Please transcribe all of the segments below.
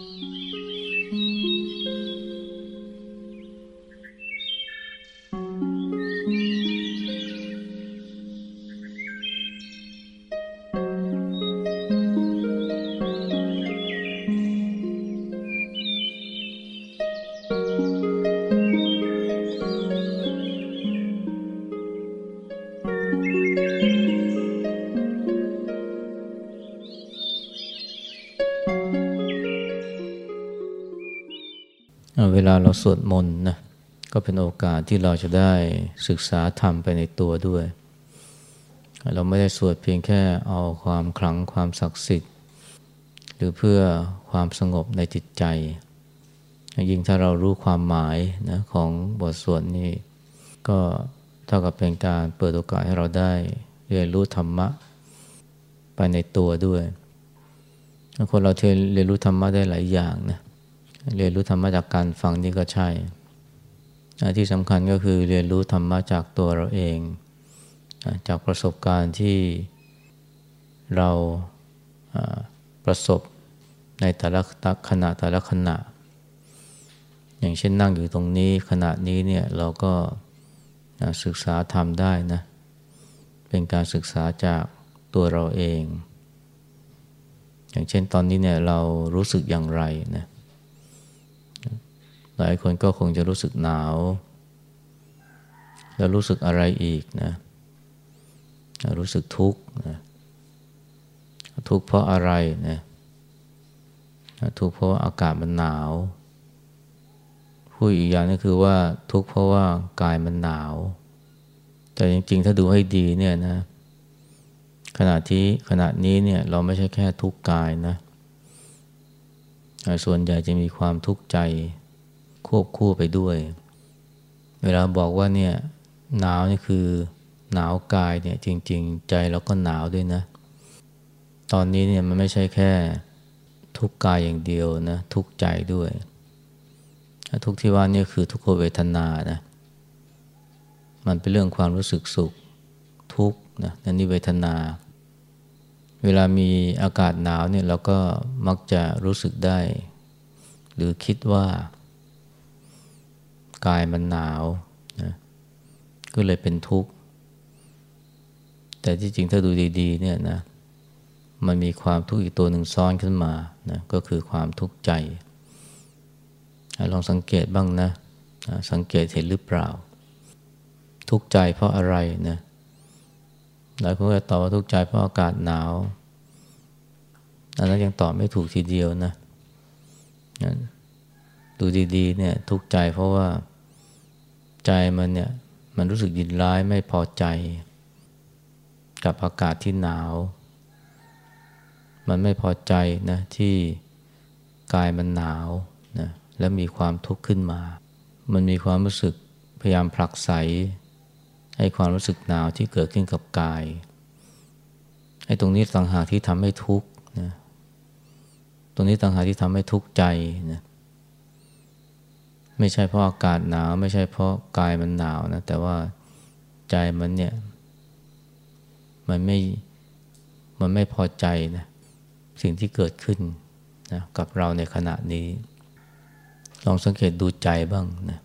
เลาเราสวดมนต์นะก็เป็นโอกาสที่เราจะได้ศึกษาธรรมไปในตัวด้วย เราไม่ได้สวดเพียงแค่เอาความขลังความศักดิ์สิทธิ์ หรือเพื่อความสงบในจิตใจ ยิ่งถ้าเรารู้ความหมายนะของบทสวดนี้ก็เท่ากับเป็นการเปิดโอกาสให้เราได้เรียนรู้ธรรมะไปในตัวด้วย คนเราเรียนรู้ธรรมะได้หลายอย่างนะเเรียนรู้ธรรมะจากการฟังนี่ก็ใช่ ที่สำคัญก็คือเรียนรู้ธรรมะจากตัวเราเอง จากประสบการณ์ที่เราประสบในแต่ละขณะแต่ละขณะ อย่างเช่นนั่งอยู่ตรงนี้ขณะนี้เนี่ยเราก็ศึกษาธรรมได้นะ เป็นการศึกษาจากตัวเราเอง อย่างเช่นตอนนี้เนี่ยเรารู้สึกอย่างไรนะ หลายคนก็คงจะรู้สึกหนาว แล้วรู้สึกอะไรอีกนะ รู้สึกทุกข์นะทุกข์เพราะอะไรนะทุกข์เพราะาอากาศมันหนาวพูดอีกอย่างก็คือว่าทุกข์เพราะว่ากายมันหนาว แต่จริงๆ ถ้าดูให้ดีเนี่ยนะ ขณะที่ขณะนี้เนี่ยเราไม่ใช่แค่ทุกข์กายนะ ส่วนใหญ่จะมีความทุกข์ใจ ควบคู่ไปด้วย เวลาบอกว่าเนี่ยหนาวนี่คือหนาวกายเนี่ยจริง ๆ ใจเราก็หนาวด้วยนะ ตอนนี้เนี่ยมันไม่ใช่แค่ทุกกายอย่างเดียวนะทุกใจด้วย ทุกที่ว่านี่คือทุกขเวทนานะมันเป็นเรื่องความรู้สึกสุขทุกนะนั่นนี่เวทนา เวลามีอากาศหนาวเนี่ยเราก็มักจะรู้สึกได้ หรือคิดว่า กายมันหนาวนะก็เลยเป็นทุกข์ แต่ที่จริงถ้าดูดีๆเนี่ยนะมันมีความทุกข์อีกตัวหนึ่งซ้อนขึ้นมานะก็คือความทุกข์ใจ ลองสังเกตบ้างนะ สังเกตเห็นหรือเปล่า ทุกข์ใจเพราะอะไรนะหลายคนก็ตอบว่าทุกข์ใจเพราะอากาศหนาวอันนั้นยังตอบไม่ถูกทีเดียวนะ ดูดีๆเนี่ยทุกใจเพราะว่าใจมันเนี่ยมันรู้สึกยินร้ายไม่พอใจ กับอากาศที่หนาว มันไม่พอใจนะที่กายมันหนาวนะแล้วมีความทุกข์ขึ้นมา มันมีความรู้สึกพยายามผลักไสให้ความรู้สึกหนาวที่เกิดขึ้นกับกายไอ้ตรงนี้ต่างหากที่ทำให้ทุกข์นะตรงนี้ต่างหากที่ทำให้ทุกข์ใจนะ ไม่ใช่เพราะอากาศหนาว ไม่ใช่เพราะกายมันหนาวนะ แต่ว่าใจมันเนี่ย มันไม่มันไม่พอใจนะสิ่งที่เกิดขึ้นนะกับเราในขณะนี้ ลองสังเกตดูใจบ้างนะ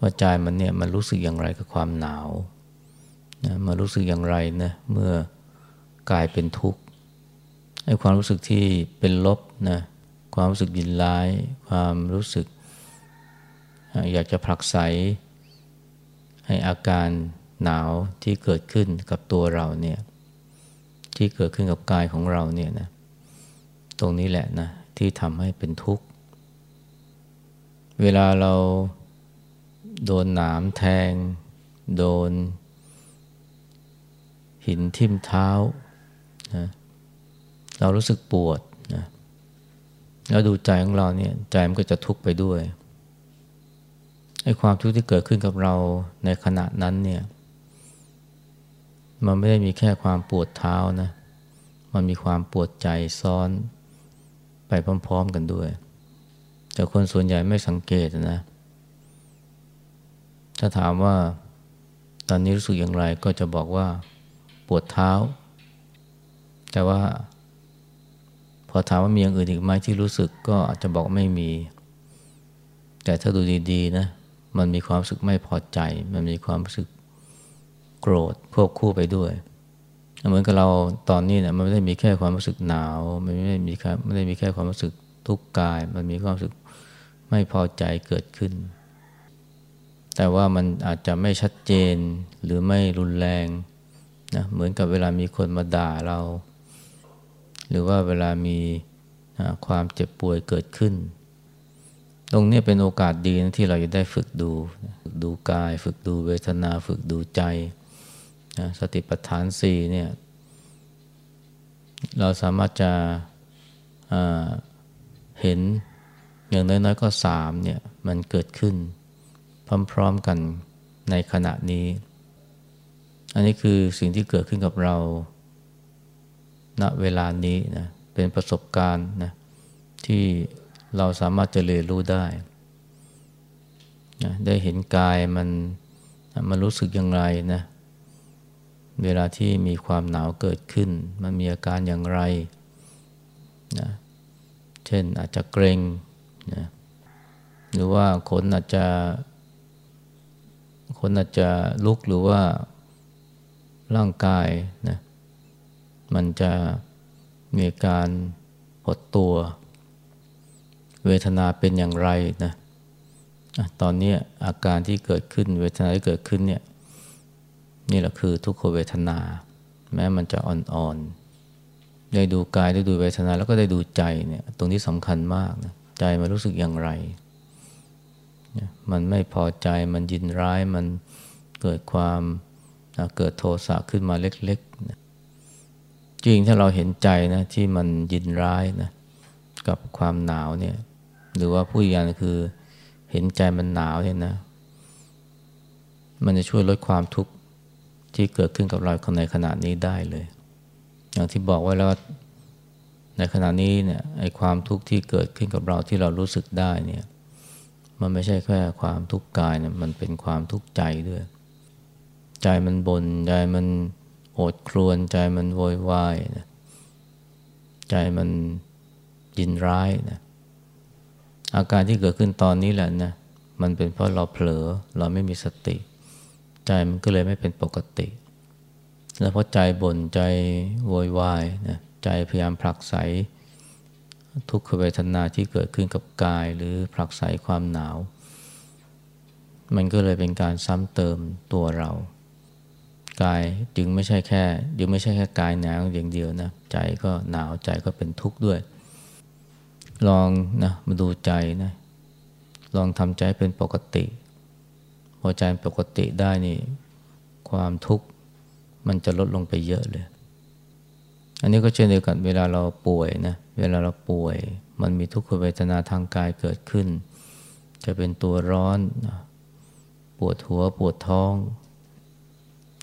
ว่าใจมันเนี่ยมันรู้สึกอย่างไรกับความหนาวนะมันรู้สึกอย่างไรนะเมื่อกายเป็นทุกข์ไอ้ความรู้สึกที่เป็นลบนะความรู้สึกยินร้าย ความรู้สึก อยากจะผลักไสให้อาการหนาวที่เกิดขึ้นกับตัวเราเนี่ยที่เกิดขึ้นกับกายของเราเนี่ยนะตรงนี้แหละนะที่ทำให้เป็นทุกข์ เวลาเราโดนหนามแทง โดน หินทิ่มเท้านะเรารู้สึกปวดนะแล้วดูใจของเราเนี่ยใจมันก็จะทุกข์ไปด้วย ไอ้ความทุกข์ที่เกิดขึ้นกับเราในขณะนั้นเนี่ย มันไม่ได้มีแค่ความปวดเท้านะ มันมีความปวดใจซ้อนไปพร้อม ๆ กันด้วย แต่คนส่วนใหญ่ไม่สังเกตนะ ถ้าถามว่าตอนนี้รู้สึกอย่างไรก็จะบอกว่าปวดเท้า แต่ว่า พออถามว่ามีอย่างอื่นอีกไหมที่รู้สึกก็อาจจะบอกไม่มี แต่ถ้าดูดีๆนะ มันมีความรู้สึกไม่พอใจ มันมีความรู้สึกโกรธควบคู่ไปด้วย เหมือนกับเราตอนนี้เนี่ยมันไม่ได้มีแค่ความรู้สึกหนาว มันไม่ได้มีแค่ไม่ได้มีแค่ความรู้สึกทุกข์กาย มันมีความรู้สึกไม่พอใจเกิดขึ้น แต่ว่ามันอาจจะไม่ชัดเจนหรือไม่รุนแรงนะเหมือนกับเวลามีคนมาด่าเรา หรือว่าเวลามีความเจ็บป่วยเกิดขึ้น ตรงนี้เป็นโอกาสดีนะที่เราจะได้ฝึกดู ฝึกดูกาย ฝึกดูเวทนา ฝึกดูใจนะสติปัฏฐานสี่เนี่ยเราสามารถจะเห็นอย่างน้อยๆก็สามเนี่ยมันเกิดขึ้น พร้อมๆกันในขณะนี้ อันนี้คือสิ่งที่เกิดขึ้นกับเราณเวลานี้นะเป็นประสบการณ์นะที่ เราสามารถจะเรียนรู้ได้นะได้เห็นกายมันมันรู้สึกอย่างไรนะ เวลาที่มีความหนาวเกิดขึ้น มันมีอาการอย่างไรนะเช่นอาจจะเกรงนะหรือว่าขนอาจจะคนอาจจะลุกหรือว่าร่างกายนะมันจะมีการหดตัว เวทนาเป็นอย่างไรนะตอนนี้อาการที่เกิดขึ้น เวทนาที่เกิดขึ้นเนี่ยนี่แหละคือทุกขเวทนา แม้มันจะอ่อนๆได้ดูกายได้ดูเวทนาแล้วก็ได้ดูใจเนี่ยตรงนี้สำคัญมากนะใจมันรู้สึกอย่างไร มันไม่พอใจมันยินร้ายมันเกิดความเกิดโทสะขึ้นมาเล็กๆจริงถ้าเราเห็นใจนะที่มันยินร้ายนะกับความหนาวเนี่ย หรือว่าผู้ยานคือเห็นใจมันหนาวเนี่ยนะ มันจะช่วยลดความทุกข์ที่เกิดขึ้นกับเราในขณะนี้ได้เลย อย่างที่บอกไว้แล้วในขณะนี้เนี่ยไอ้ความทุกข์ที่เกิดขึ้นกับเราที่เรารู้สึกได้เนี่ย มันไม่ใช่แค่ความทุกข์กายนี่ยมันเป็นความทุกข์ใจด้วย ใจมันบน่นใจมันโอดครวน ใจมันโวยวายนะใจมันยินร้ายนะ อาการที่เกิดขึ้นตอนนี้แหละนะมันเป็นเพราะเราเผลอเราไม่มีสติ ใจมันก็เลยไม่เป็นปกติ แล้วเพราะใจบน่นใจโวยวายนะใจพยายามผลักไสทุกขเวทนาที่เกิดขึ้นกับกายหรือผลักไสความหนาว มันก็เลยเป็นการซ้ำเติมตัวเรา กายจึงไม่ใช่แค่ยึงไม่ใช่แค่กายหนาวอย่างเดียวนะ ใจก็หนาวใจก็เป็นทุกข์ด้วย ลองนะมาดูใจนะลองทำใจเป็นปกติ พอใจปกติได้นี่ความทุกข์มันจะลดลงไปเยอะเลย อันนี้ก็เช่นเดียวกันเวลาเราป่วยนะเวลาเราป่วย มันมีทุกขเวทนาทางกายเกิดขึ้น จะเป็นตัวร้อนปวดหัวปวดท้อง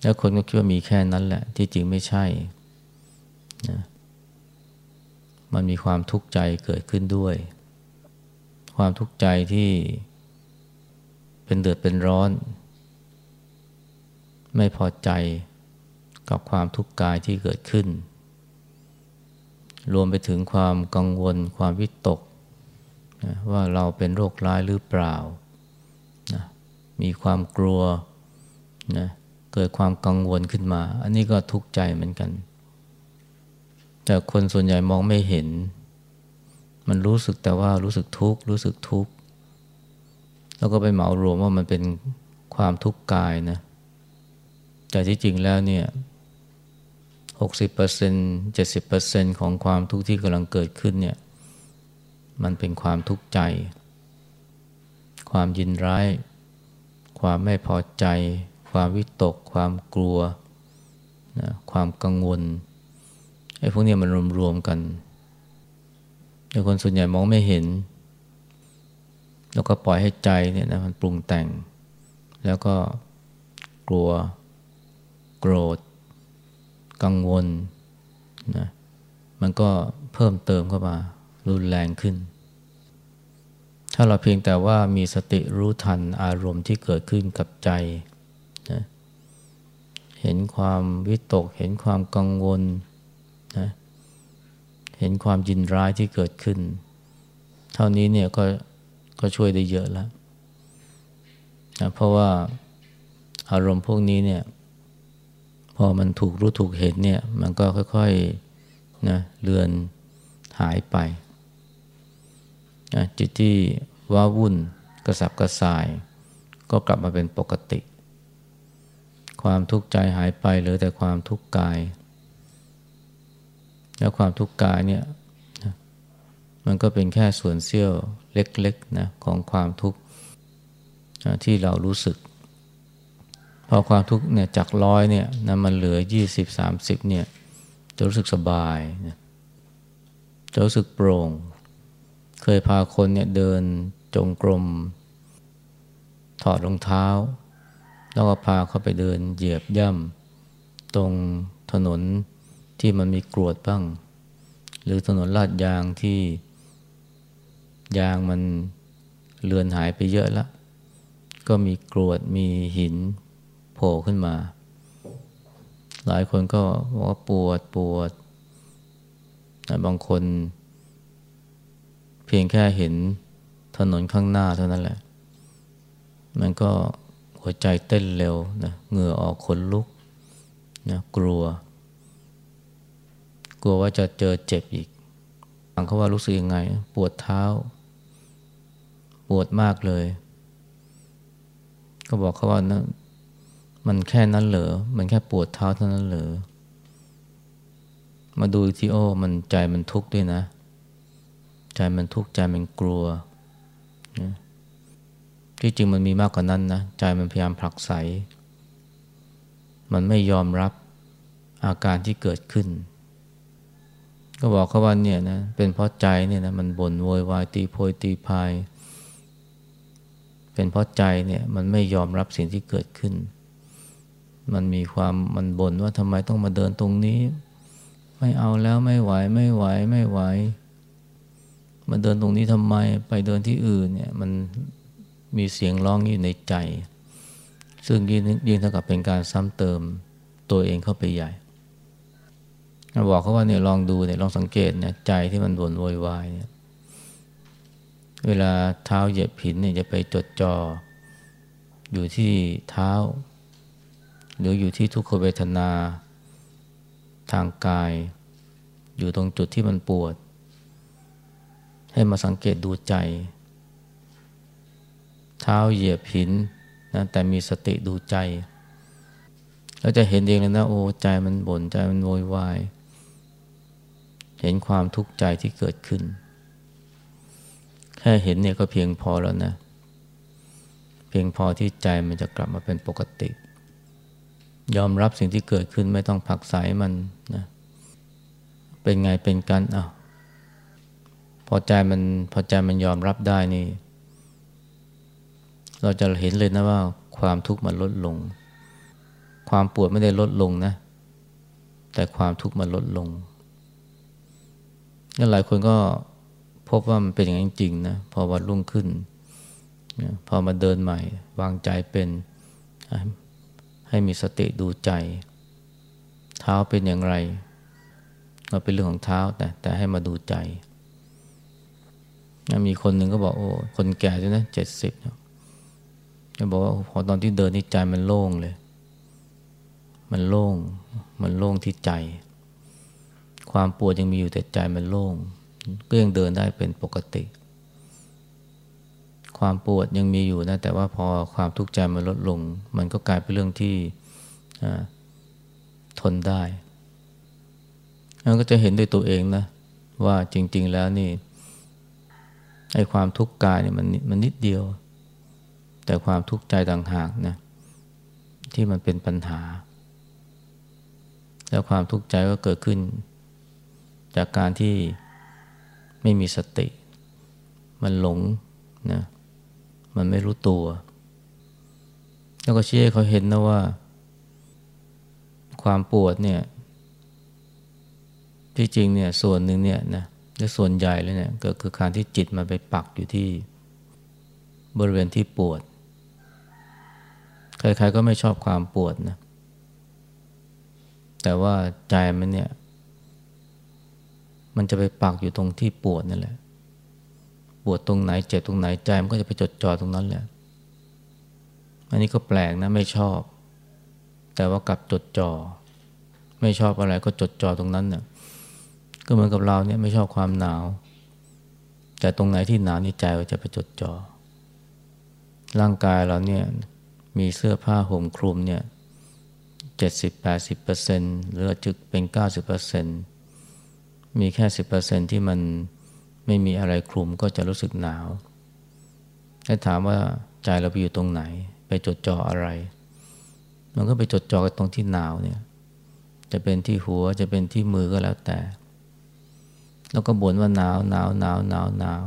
แล้วคนก็คิดว่ามีแค่นั้นแหละที่จริงไม่ใช่นะ มันมีความทุกข์ใจเกิดขึ้นด้วย ความทุกข์ใจที่เป็นเดือดเป็นร้อน ไม่พอใจกับความทุกข์กายที่เกิดขึ้น รวมไปถึงความกังวลความวิตกนะว่าเราเป็นโรคร้ายหรือเปล่านะมีความกลัวนะเกิดความกังวลขึ้นมา อันนี้ก็ทุกข์ใจเหมือนกัน แต่คนส่วนใหญ่มองไม่เห็น มันรู้สึกแต่ว่ารู้สึกทุกข์รู้สึกทุกข์แล้วก็ไปเหมารวมว่ามันเป็นความทุกข์กายนะ แต่ที่จริงแล้วเนี่ย60% 70%ของความทุกข์ที่กำลังเกิดขึ้นเนี่ย มันเป็นความทุกข์ใจ ความยินร้าย ความไม่พอใจ ความวิตก ความกลัวนะความกังวล ไอ้พวกนี้มันรวมๆกันแต่คนส่วนใหญ่มองไม่เห็น แล้วก็ปล่อยให้ใจเนี่ยนะมันปรุงแต่ง แล้วก็กลัว โกรธ กังวลนะมันก็เพิ่มเติมเข้ามา รุนแรงขึ้น ถ้าเราเพียงแต่ว่ามีสติรู้ทันอารมณ์ที่เกิดขึ้นกับใจนะเห็นความวิตก เห็นความกังวล นะห็นความยินร้ายที่เกิดขึ้น เท่านี้เนี่ยก็ก็ช่วยได้เยอะแล้วนะเพราะว่าอารมณ์พวกนี้เนี่ย พอมันถูกรู้ถูกเห็นเนี่ย มันก็ค่อยๆนะเลือนหายไปนะจิตที่ว้าวุ่นกระสับกระส่าย ก็กลับมาเป็นปกติ ความทุกข์ใจหายไปเหลือแต่ความทุกข์กาย แล้วความทุกข์กายเนี่ยมันก็เป็นแค่ส่วนเสี้ยวเล็กๆนะของความทุกข์ที่เรารู้สึก พอความทุกข์เนี่ยจากร้อยเนี่ยนะมันเหลือยี่สิบสามสิบเนี่ยจะรู้สึกสบายนะจะรู้สึกโปร่ง เคยพาคนเนี่ยเดินจงกรม ถอดรองเท้า แล้วก็พาเขาไปเดินเหยียบย่ำตรงถนน ที่มันมีกรวดบ้าง หรือถนนลาดยางที่ยางมันเลือนหายไปเยอะแล้ว ก็มีกรวดมีหินโผล่ขึ้นมา หลายคนก็บอกว่าปวดปวด บางคน เพียงแค่เห็นถนนข้างหน้าเท่านั้นแหละ มันก็หัวใจเต้นเร็วนะเหงื่อออกขนลุกนะกลัว กลัวว่าจะเจอเจ็บอีกฟังเขาว่ารู้สึกยังไง ปวดเท้า ปวดมากเลย ก็บอกเขาว่านะมันแค่นั้นเหรอ มันแค่ปวดเท้าเท่านั้นเหรอ มาดูที่โอ้ มันใจมันทุกข์ด้วยนะ ใจมันทุกข์ใจมันกลัว ที่จริงมันมีมากกว่านั้นนะ ใจมันพยายามผลักไส มันไม่ยอมรับอาการที่เกิดขึ้น ก็บอกเขาว่าเนี่ยนะเป็นเพราะใจเนี่ยนะมันบ่นโวยวายตีโพยตีพาย เป็นเพราะใจเนี่ยมันไม่ยอมรับสิ่งที่เกิดขึ้น มันมีความมันบ่นว่าทำไมต้องมาเดินตรงนี้ ไม่เอาแล้วไม่ไหวไม่ไหวไม่ไหวมาเดินตรงนี้ทำไมไปเดินที่อื่นเนี่ยมันมีเสียงร้องอยู่ในใจ ซึ่งยิ่งยิ่งเท่ากับเป็นการซ้ำเติมตัวเองเข้าไปใหญ่ บอกเขาว่าเนี่ยลองดูเนี่ยลองสังเกตเนี่ยใจที่มันบ่นโวยวายเนี่ยเวลาเท้าเหยียบผินเนี่ยจะไปจดจอ่ออยู่ที่เท้า หรืออยู่ที่ทุกขเวทนา ทางกาย อยู่ตรงจุดที่มันปวด ให้มาสังเกตดูใจ เท้าเหยียบหินนะแต่มีสติดูใจแล้วจะเห็นเองเลยนะโอ้ใจมันบน่นใจมันโวยวาย เห็นความทุกข์ใจที่เกิดขึ้น แค่เห็นเนี่ยก็เพียงพอแล้วนะ เพียงพอที่ใจมันจะกลับมาเป็นปกติ ยอมรับสิ่งที่เกิดขึ้นไม่ต้องผักสายมันนะเป็นไงเป็นกันอะพอใจมันพอใจมันยอมรับได้นี่ เราจะเห็นเลยนะว่าความทุกข์มันลดลง ความปวดไม่ได้ลดลงนะ แต่ความทุกข์มันลดลง แล้วหลายคนก็พบว่ามันเป็นอย่างจริงนะพอวันรุ่งขึ้นพอมาเดินใหม่ วางใจเป็นให้มีสติดูใจ เท้าเป็นอย่างไรเราเป็นเรื่องของเท้าแต่แต่ให้มาดูใจมีคนหนึ่งก็บอกโอ้คนแก่ใช่ไหมเจ็ดสิบจะบอกว่าพอตอนที่เดินนี่ใจมันโล่งเลย มันโล่ง มันโล่งที่ใจ ความปวดยังมีอยู่แต่ใจมันโล่งก็ยังเดินได้เป็นปกติ ความปวดยังมีอยู่นะแต่ว่าพอความทุกข์ใจมันลดลง มันก็กลายเป็นเรื่องที่ทนได้แล้วก็จะเห็นด้วยตัวเองนะว่าจริง ๆ แล้วนี่ไอ้ความทุกข์กายเนี่ยมันมันนิดเดียว แต่ความทุกข์ใจต่างหากนะที่มันเป็นปัญหา แล้วความทุกข์ใจก็เกิดขึ้น จากการที่ไม่มีสติ มันหลงนะมันไม่รู้ตัว แล้วก็ชี้ให้เขาเห็นนะว่า ความปวดเนี่ย ที่จริงเนี่ยส่วนหนึ่งเนี่ยนะและส่วนใหญ่เลยเนี่ยก็คือการที่จิตมันไปปักอยู่ที่บริเวณที่ปวด ใครๆก็ไม่ชอบความปวดนะ แต่ว่าใจมันเนี่ย มันจะไปปักอยู่ตรงที่ปวดนั่นแหละ ปวดตรงไหนเจ็บตรงไหนใจมันก็จะไปจดจ่อตรงนั้นแหละ อันนี้ก็แปลกนะไม่ชอบ แต่ว่ากลับจดจ่อไม่ชอบอะไรก็จดจ่อตรงนั้นเนี่ยก็เหมือนกับเราเนี่ยไม่ชอบความหนาว แต่ตรงไหนที่หนาวนี่ใจก็จะไปจดจ่อร่างกายเราเนี่ยมีเสื้อผ้าห่มคลุมเนี่ยเจ็ดสิบแปดสิบเปอร์เซ็นต์หรือจึกเป็นเก้าสิบเปอร์เซ็นต์ มีแค่สิบเปอร์เซ็นที่มันไม่มีอะไรคลุมก็จะรู้สึกหนาวให้ถามว่าใจเราไปอยู่ตรงไหน ไปจดจ่ออะไร มันก็ไปจดจ่อกับตรงที่หนาวเนี่ย จะเป็นที่หัวจะเป็นที่มือก็แล้วแต่ แล้วก็บ่นว่าหนาวหนาวหนาวหนาวหนาว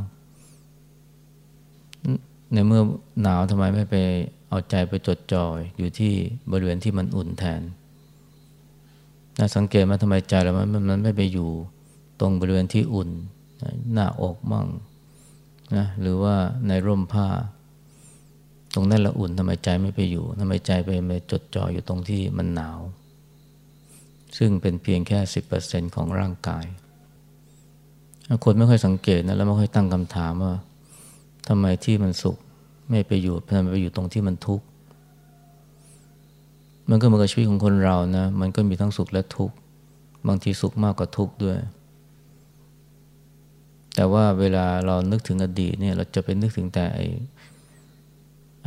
ในเมื่อหนาวทำไมไม่ไปเอาใจไปจดจ่อยอยู่ที่บริเวณที่มันอุ่นแทนนะสังเกตมาทำไมใจเรามันมันไม่ไปอยู่ ตรงบริเวณที่อุ่น หน้าอกมั่งนะหรือว่าในร่มผ้า ตรงนั้นละอุ่นทำไมใจไม่ไปอยู่ทำไมใจไปไปจดจ่ออยู่ตรงที่มันหนาว ซึ่งเป็นเพียงแค่สิบเปอร์เซ็นของร่างกาย คนไม่ค่อยสังเกตนะแล้วไม่ค่อยตั้งคำถามว่าทำไมที่มันสุขไม่ไปอยู่ทำไมไปอยู่ตรงที่มันทุกข์มันก็เหมือนกับชีวิตของคนเรานะ มันก็มีทั้งสุขและทุกข์ บางทีสุขมากกว่าทุกข์ด้วย แต่ว่าเวลาเรานึกถึงอดีตเนี่ยเราจะไปนึกถึงแต่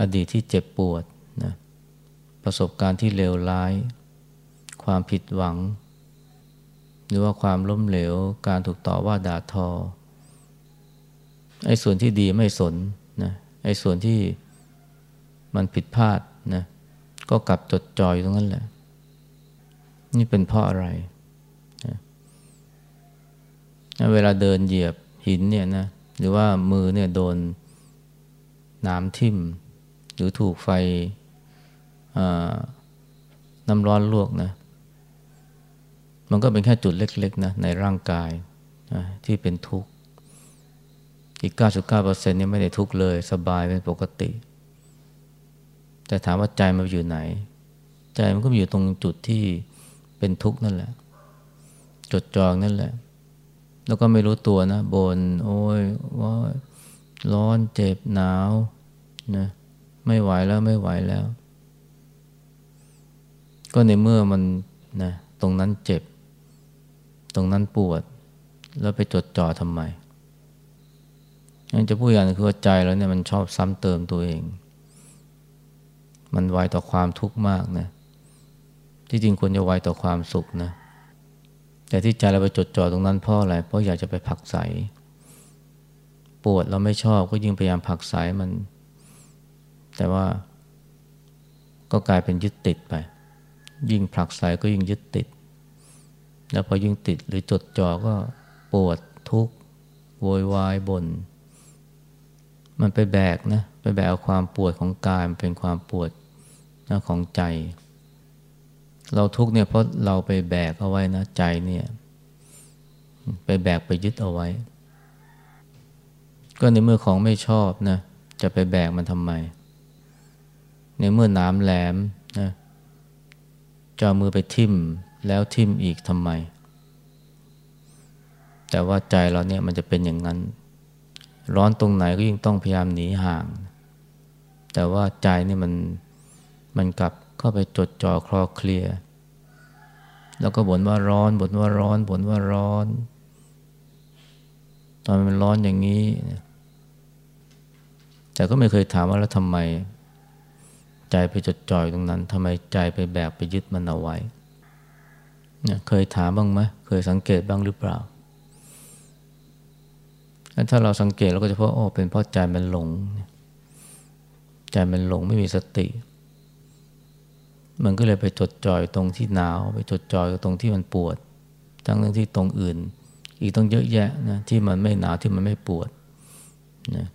อดีตที่เจ็บปวดนะประสบการณ์ที่เลวร้าย ความผิดหวัง หรือว่าความล้มเหลว การถูกต่อว่าด่าทอ ไอ้ส่วนที่ดีไม่สนนะไอ้ส่วนที่มันผิดพลาดนะก็กลับจดจ่อยตรงนั้นแหละ นี่เป็นเพราะอะไรนะเวลาเดินเหยียบ หินเนี่ยนะหรือว่ามือเนี่ยโดนน้ำทิ่ม หรือถูกไฟน้ำร้อนลวกนะ มันก็เป็นแค่จุดเล็กๆนะในร่างกายนะที่เป็นทุกข์ อีก 99%นี่ไม่ได้ทุกข์เลย สบายเป็นปกติ แต่ถามว่าใจมันอยู่ไหน ใจมันก็อยู่ตรงจุดที่เป็นทุกข์นั่นแหละ จดจองนั่นแหละ แล้วก็ไม่รู้ตัวนะบนโอ้ยว่าร้อนเจ็บหนาวนะไม่ไหวแล้วไม่ไหวแล้ว ก็ในเมื่อมันนะตรงนั้นเจ็บ ตรงนั้นปวด แล้วไปจดจ่อทำไมยังจะพูดอย่างนึงคือใจเราเนี่ยมันชอบซ้ำเติมตัวเอง มันไวต่อความทุกข์มากนะ ที่จริงควรจะไวต่อความสุขนะ แต่ที่ใจเราไปจดจ่อตรงนั้นเพราะอะไร เพราะอยากจะไปผักใส ปวดเราไม่ชอบก็ยิ่งพยายามผักใสมัน แต่ว่าก็กลายเป็นยึดติดไป ยิ่งผลักใสก็ยิ่งยึดติด แล้วพอยิ่งติดหรือจดจ่อก็ปวดทุกข์โวยวายบน่นมันไปแบกนะ ไปแบกเอาความปวดของกายมันเป็นความปวดนะของใจ เราทุกเนี่ยเพราะเราไปแบกเอาไว้นะใจเนี่ย ไปแบกไปยึดเอาไว้ ก็ในเมื่อของไม่ชอบนะจะไปแบกมันทำไม ในเมื่อน้ำแหลมนะจะมือไปทิ่มแล้วทิ่มอีกทำไม แต่ว่าใจเราเนี่ยมันจะเป็นอย่างนั้น ร้อนตรงไหนก็ยิ่งต้องพยายามหนีห่าง แต่ว่าใจนี่มันมันกลับ เข้าไปจดจ่อคลอเคลีย แล้วก็บ่นว่าร้อนบ่นว่าร้อนบ่นว่าร้อน ตอนมันร้อนอย่างนี้ แต่ก็ไม่เคยถามว่าแล้วทำไม ใจไปจดจ่อยตรงนั้นทำไมใจไปแบกไปยึดมันเอาไว้เนี่ยเคยถามบ้างไหมเคยสังเกตบ้างหรือเปล่าถ้าเราสังเกตเราก็จะพบโอ้เป็นเพราะใจมันหลง ใจมันหลงไม่มีสติ มันก็เลยไปจดจ่อยตรงที่หนาว ไปจดจ่อยตรงที่มันปวด ทั้งเรื่องที่ตรงอื่น อีกต้องเยอะแยะนะที่มันไม่หนาวที่มันไม่ปวดนะ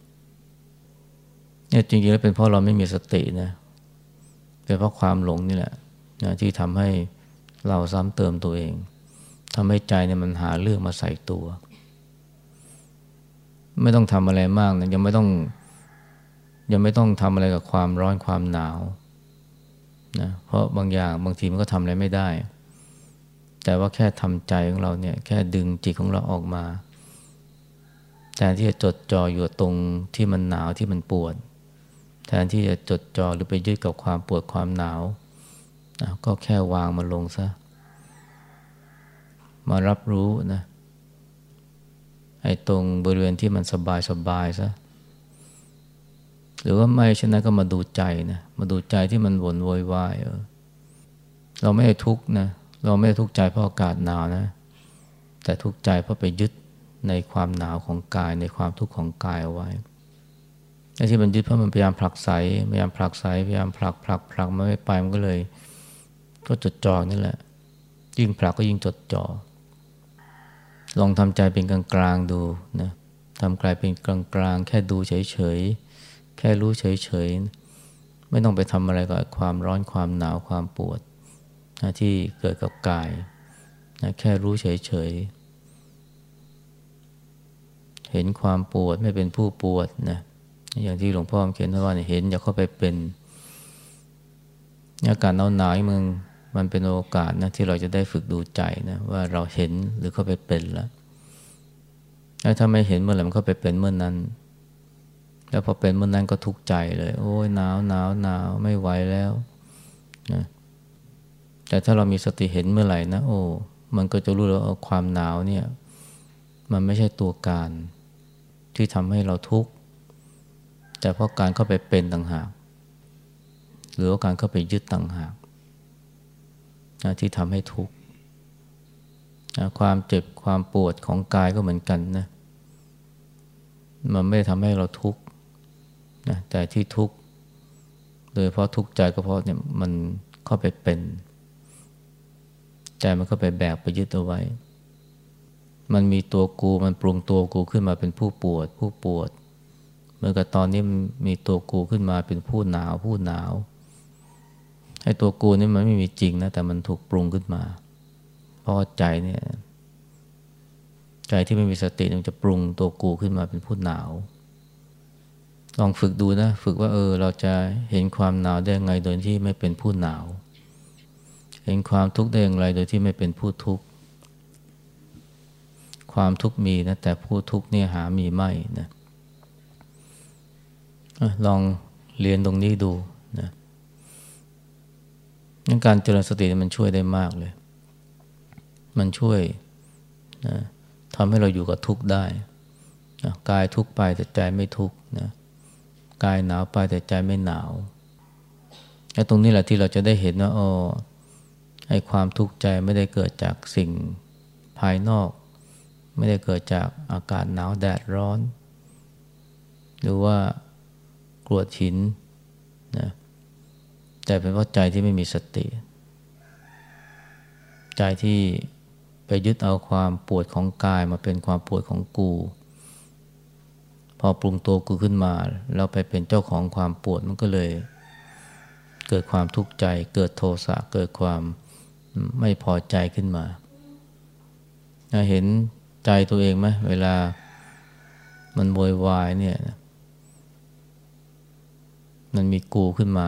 เนี่ยจริงๆแล้วเป็นเพราะเราไม่มีสตินะเป็นเพราะความหลงนี่แหละนะที่ทำให้เราซ้ำเติมตัวเองทำให้ใจเนี่ยมันหาเรื่องมาใส่ตัว ไม่ต้องทำอะไรมากนะยังไม่ต้อง ยังไม่ต้องทำอะไรกับความร้อนความหนาว นะเพราะบางอย่างบางทีมันก็ทำอะไรไม่ได้ แต่ว่าแค่ทำใจของเราเนี่ยแค่ดึงจิตของเราออกมาแทนที่จะจดจ่ออยู่ตรงที่มันหนาวที่มันปวด แทนที่จะจดจ่อหรือไปยึดกับความปวดความหนาวก็แค่วางมันลงซะ มารับรู้นะไอ้ตรงบริเวณที่มันสบายสบายซะ หรือว่าไม่เช่นนั้นก็มาดูใจนะมาดูใจที่มันวนโวยวายเออเราไม่ได้ทุกข์นะเราไม่ได้ทุกข์ใจเพราะอากาศหนาวนะ แต่ทุกข์ใจเพราะไปยึดในความหนาวของกาย ในความทุกข์ของกายเอาไว้ไอ้ที่มันยึดเพราะมันพยายามผลักไสพยายามผลักไสพยายามผลักผลักผลักมันไม่ไปมันก็เลย ก็จดจ่อนี่แหละ ยิ่งผลักก็ยิ่งจดจ่อลองทำใจเป็นกลางกลางดูนะทำกลายเป็นกลางกลางแค่ดูเฉยเฉย แค่รู้เฉยเฉยไม่ต้องไปทำอะไรกับความร้อนความหนาวความปวดนะที่เกิดกับกายนะแค่รู้เฉยเฉยเห็นความปวดไม่เป็นผู้ปวดนะอย่างที่หลวงพ่อเขียนว่าเห็นอย่าเข้าไปเป็นอากาศหนาวหนามึงมันเป็นโอกาสนะที่เราจะได้ฝึกดูใจนะว่าเราเห็นหรือเข้าไปเป็นแล้วถ้าไม่เห็นเมื่อไหร่มันเข้าไปเป็นเมื่อนนั้น แล้วพอเป็นเมื่อนนั้นก็ทุกข์ใจเลย โอ้ยหนาวหนาวหนาวไม่ไหวแล้วนะแต่ถ้าเรามีสติเห็นเมื่อไหร่นะโอ้ มันก็จะรู้แล้วาความหนาวเนี่ย มันไม่ใช่ตัวการที่ทำให้เราทุกข์แต่เพราะการเข้าไปเป็นต่างหาก หรือว่าการเข้าไปยึดต่างหากนะที่ทำให้ทุกข์นะความเจ็บความปวดของกายก็เหมือนกันนะ มันไม่ทำให้เราทุกข์ นะแต่ที่ทุกข์โดยเพราะทุกข์ใจก็เพราะเนี่ยมันเข้าไปเป็น ใจมันก็ไปแบกไปยึดเอาไว้ มันมีตัวกูมันปรุงตัวกูขึ้นมาเป็นผู้ปวด ผู้ปวด เมื่อกับตอนนี้มันมีตัวกูขึ้นมาเป็นผู้หนาว ผู้หนาวไอ้ตัวกูนี่มันไม่มีจริงนะแต่มันถูกปรุงขึ้นมา เพราะใจเนี่ย ใจที่ไม่มีสติมันจะปรุงตัวกูขึ้นมาเป็นผู้หนาว ลองฝึกดูนะ ฝึกว่าเออ เราจะเห็นความหนาวได้ไงโดยที่ไม่เป็นผู้หนาว เห็นความทุกข์ได้อย่างไรโดยที่ไม่เป็นผู้ทุกข์ความทุกข์มีนะแต่ผู้ทุกข์เนี่ยหามีไม่นะลองเรียนตรงนี้ดูนะงั้นการเจริญสติมันช่วยได้มากเลย มันช่วยนะทำให้เราอยู่กับทุกข์ได้นะกายทุกข์ไปแต่ใจไม่ทุกข์นะ กายหนาวไปแต่ใจไม่หนาวและตรงนี้แหละที่เราจะได้เห็นว่าอ๋อไอ้ความทุกข์ใจไม่ได้เกิดจากสิ่งภายนอก ไม่ได้เกิดจากอากาศหนาวแดดร้อน หรือว่ากรวดหินนะแต่เป็นเพราะใจที่ไม่มีสติ ใจที่ไปยึดเอาความปวดของกายมาเป็นความปวดของกู อปรุงตัวกูขึ้นมา แล้วไปเป็นเจ้าของความปวดมันก็เลย เกิดความทุกข์ใจ เกิดโทสะเกิดความไม่พอใจขึ้นมา เห็นใจตัวเองไหมเวลามันโวยวายเนี่ยมันมีกูขึ้นมา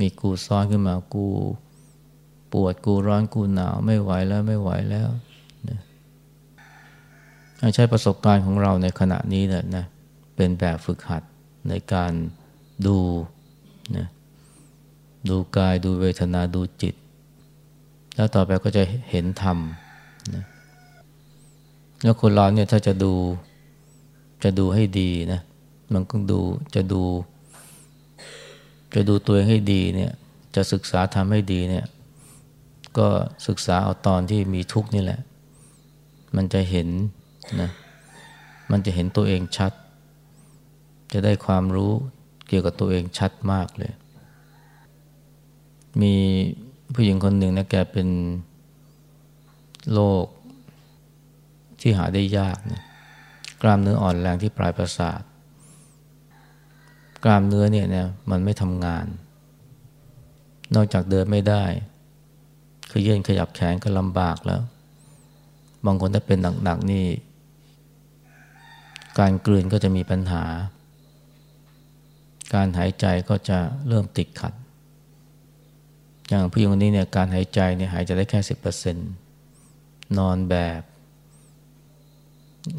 มีกูซ้อนขึ้นมา กู ปวดกูร้อนกูหนาว ไม่ไหวแล้วไม่ไหวแล้ว ใช้ประสบการณ์ของเราในขณะนี้แหละนะเป็นแบบฝึกหัดในการดูนะดูกายดูเวทนาดูจิต แล้วต่อไปก็จะเห็นธรรมนะแล้วคนเราเนี่ยถ้าจะดูจะดูให้ดีนะมันก็ดูจะดู จะดูตัวเองให้ดีเนี่ยจะศึกษาทำให้ดีเนี่ยก็ศึกษาเอาตอนที่มีทุกข์นี่แหละ มันจะเห็น นะมันจะเห็นตัวเองชัด จะได้ความรู้เกี่ยวกับตัวเองชัดมากเลย มีผู้หญิงคนหนึ่งนะแกเป็นโรคที่หาได้ยากนะกล้ามเนื้ออ่อนแรงที่ปลายประสาท กล้ามเนื้อเนี่ยนะมันไม่ทำงาน นอกจากเดินไม่ได้คือยืนขยับแขนก็ลำบากแล้ว บางคนถ้าเป็นหนักๆนี่ การกลืนก็จะมีปัญหา การหายใจก็จะเริ่มติดขัด อย่างผู้หญิงคนนี้เนี่ยการหายใจเนี่ยหายใจได้แค่สิบเปอร์เซ็นต์นอนแบบ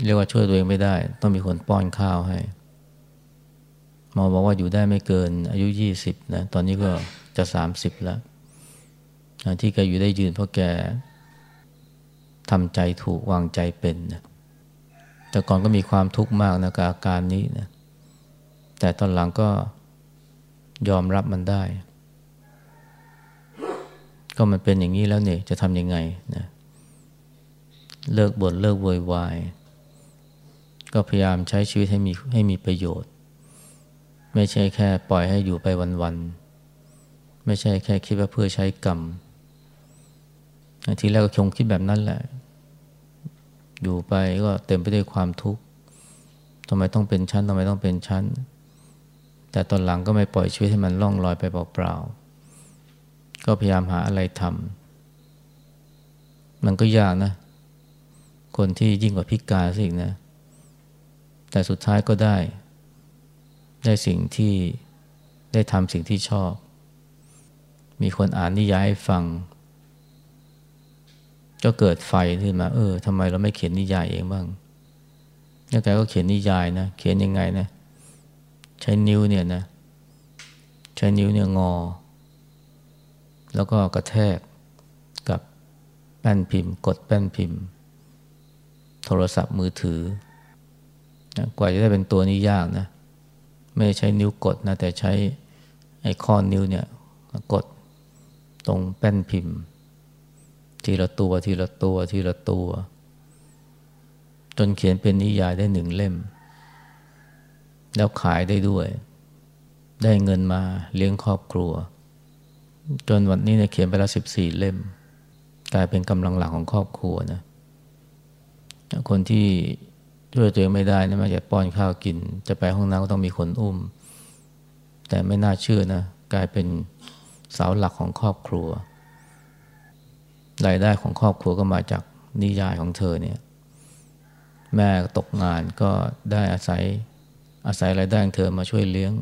เรียกว่าช่วยตัวเองไม่ได้ ต้องมีคนป้อนข้าวให้หมอบอกว่าอยู่ได้ไม่เกินอายุยี่สิบนะตอนนี้ก็จะสามสิบแล้ว ที่แกอยู่ได้ยืนเพราะแกทำใจถูกวางใจเป็นนะ แต่ก่อนก็มีความทุกข์มากนะกับอาการนี้นะแต่ตอนหลังก็ยอมรับมันได้ ก็มันเป็นอย่างนี้แล้วเนี่ยจะทำยังไงนะเลิกบน่นเลิกโวยวาย ก็พยายามใช้ชีวิตให้มีให้มีประโยชน์ ไม่ใช่แค่ปล่อยให้อยู่ไปวันๆไม่ใช่แค่คิดว่าเพื่อใช้กรรมทีแรกก็คงคิดแบบนั้นแหละ อยู่ไปก็เต็มไปด้วยความทุกข์ทำไมต้องเป็นชั้นทำไมต้องเป็นชั้น แต่ตอนหลังก็ไม่ปล่อยชีวิตให้มันล่องลอยไปเปล่าๆก็พยายามหาอะไรทำมันก็ยากนะ คนที่ยิ่งกว่าพิการสินะ แต่สุดท้ายก็ได้ ได้สิ่งที่ได้ทำสิ่งที่ชอบ มีคนอ่านนิยายให้ฟัง ก็เกิดไฟขึ้นมา เออทำไมเราไม่เขียนนิยายเองบ้างแล้วแกก็เขียนนิยายนะ เขียนยังไงนะ ใช้นิ้วเนี่ยนะ ใช้นิ้วเนี่ยงอ แล้วก็กระแทกกับแป้นพิมพ์ กดแป้นพิมพ์ โทรศัพท์มือถือนะกว่าจะได้เป็นตัวนี้ยากนะ ไม่ใช้นิ้วกดนะ แต่ใช้ไอ้ข้อนิ้วเนี่ย กดตรงแป้นพิมพ์ ทีละตัวทีละตัวทีละตัว จนเขียนเป็นนิยายได้หนึ่งเล่ม แล้วขายได้ด้วย ได้เงินมาเลี้ยงครอบครัว จนวันนี้เนี่ยเขียนไปแล้วสิบสี่เล่ม กลายเป็นกำลังหลักของครอบครัวนะคนที่ช่วยตัวเองไม่ได้นะแมาจะป้อนข้าวกิน จะไปห้องน้ำก็ต้องมีคนอุ้ม แต่ไม่น่าเชื่อนะ กลายเป็นเสาหลักของครอบครัว รายได้ของครอบครัวก็มาจากนิยายของเธอเนี่ยแม่ตกงานก็ได้อาศัยอาศัยรายได้ของเธอมาช่วยเลี้ยง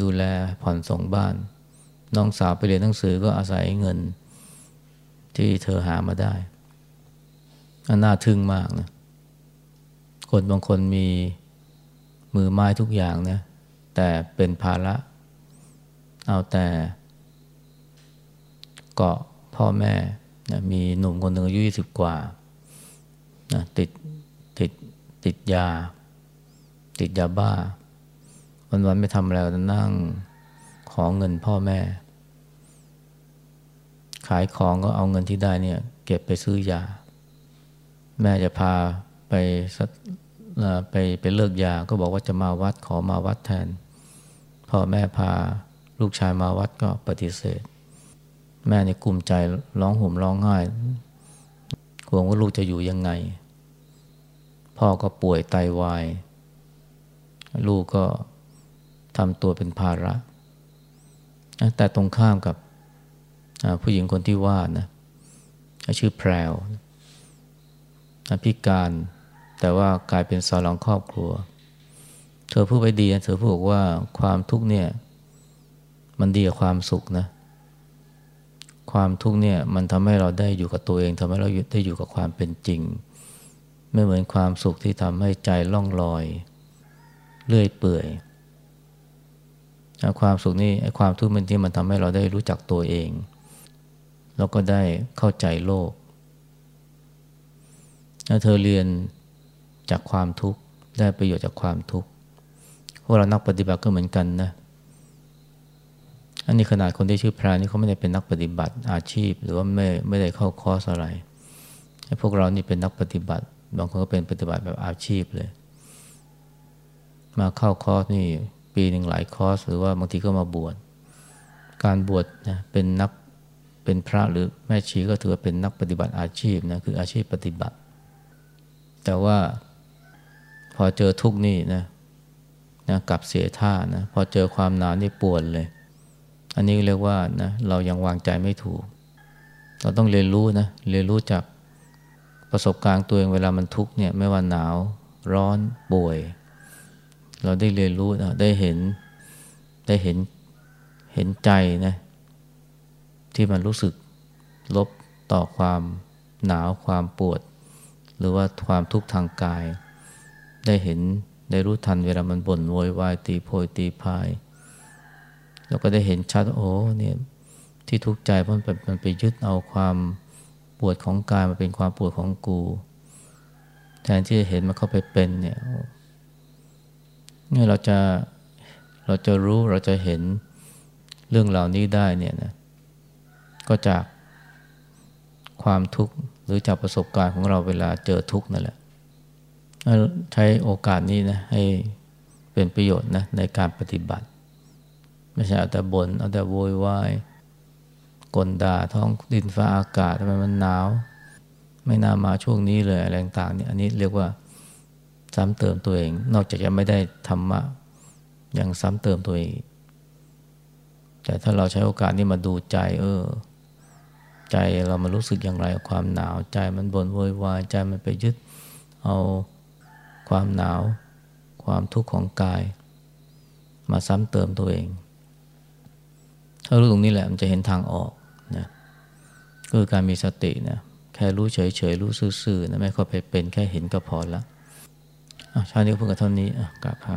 ดูแลผ่อนส่งบ้าน น้องสาวไปเรียนหนังสือก็อาศัยเงินที่เธอหามาได้อันน่าทึ่งมากนะคนบางคนมีมือไม้ทุกอย่างนะแต่เป็นภาระ เอาแต่เกาะ พ่อแม่นะมีหนุ่มคนหนึ่งอายุยี่สิบกว่านะติดติดติดยา ติดยาบ้า วันวันไม่ทำอะไรนั่งขอเงินพ่อแม่ ขายของก็เอาเงินที่ได้เนี่ย เก็บไปซื้อยา แม่จะพาไปไปไปเลิกยาก็บอกว่าจะมาวัดขอมาวัดแทน พ่อแม่พาลูกชายมาวัดก็ปฏิเสธ แม่ในกลุ่มใจร้องห่มร้องไห้ห่วงว่าลูกจะอยู่ยังไง พ่อก็ป่วยไตาวาย ลูกก็ทำตัวเป็นภาระ แต่ตรงข้ามกับผู้หญิงคนที่ว่านะชื่อแพรวพิการแต่ว่ากลายเป็นสาลองครอบครัว เธอพูดไปดีเธอพูดว่าความทุกข์เนี่ย มันดีกว่าความสุขนะ ความทุกข์เนี่ยมันทำให้เราได้อยู่กับตัวเองทำให้เราได้อยู่กับความเป็นจริง ไม่เหมือนความสุขที่ทำให้ใจล่องลอย เลื่อยเปื่อยความสุขนี่ความทุกข์มันที่มันทำให้เราได้รู้จักตัวเอง แล้วก็ได้เข้าใจโลกถ้าเธอเรียนจากความทุกข์ได้ประโยชน์จากความทุกข์พวกเรานักปฏิบัติก็เหมือนกันนะ อันนี้ขนาดคนที่ชื่อพระนี่เขาไม่ได้เป็นนักปฏิบัติอาชีพ หรือว่าไม่ไม่ได้เข้าคอร์สอะไรพวกเรานี่เป็นนักปฏิบัติ บางคนก็เป็นปฏิบัติแบบอาชีพเลย มาเข้าคอร์สนี่ปีหนึ่งหลายคอร์ส หรือว่าบางทีก็มาบวช การบวชนะเป็นนักเป็นพระหรือแม่ชีก็ถือว่าเป็นนักปฏิบัติอาชีพนะคืออาชีพปฏิบัติ แต่ว่าพอเจอทุกนี่นะนะกลับเสียท่านะพอเจอความหนาวนี่ปวดเลย อันนี้เรียกว่านะเรายังวางใจไม่ถูก เราต้องเรียนรู้นะเรียนรู้จากประสบการณ์ตัวเองเวลามันทุกข์เนี่ยไม่ว่าหนาวร้อนป่วย เราได้เรียนรู้นะได้เห็นได้เห็นเห็นใจนะที่มันรู้สึกลบต่อความหนาวความปวด หรือว่าความทุกข์ทางกาย ได้เห็นได้รู้ทันเวลามันบ่นโวยวายตีโพยตีพาย เราก็ได้เห็นชัดโอ้เนี่ยที่ทุกข์ใจเพราะมันมันไปยึดเอาความปวดของกายมาเป็นความปวดของกู แทนที่จะเห็นมันเข้าไปเป็นเนี่ยเนี่ยเราจะเราจะรู้เราจะเห็นเรื่องเหล่านี้ได้เนี่ยนะก็จากความทุกข์หรือจากประสบการณ์ของเราเวลาเจอทุกข์นั่นแหละใช้โอกาสนี้นะให้เป็นประโยชน์นะในการปฏิบัติ ไม่ใช่เอาแต่บน่นเอาแต่โวยวายกลด่าท้องดินฟ้าอากาศทำไมมันหนาว ไม่น่ามาช่วงนี้เลยอะไรต่างเนี่ยอันนี้เรียกว่าซ้ำเติมตัวเอง นอกจากจะไม่ได้ธรรมะยังซ้ำเติมตัวเอง แต่ถ้าเราใช้โอกาสนี้มาดูใจ เออ ใจเรามารู้สึกอย่างไรความหนาว ใจมันบนโวยวายใจมันไปยึด เอาความหนาว ความทุกข์ของกาย มาซ้ำเติมตัวเอง ถ้ารู้ตรงนี้แหละมันจะเห็นทางออกนะคือการมีสตินะแค่รู้เฉยๆรู้ซื่อๆนะไม่เข้าไปเป็นแค่เห็นก็พอละชาตินี้พูดกับเท่านี้กราบพระ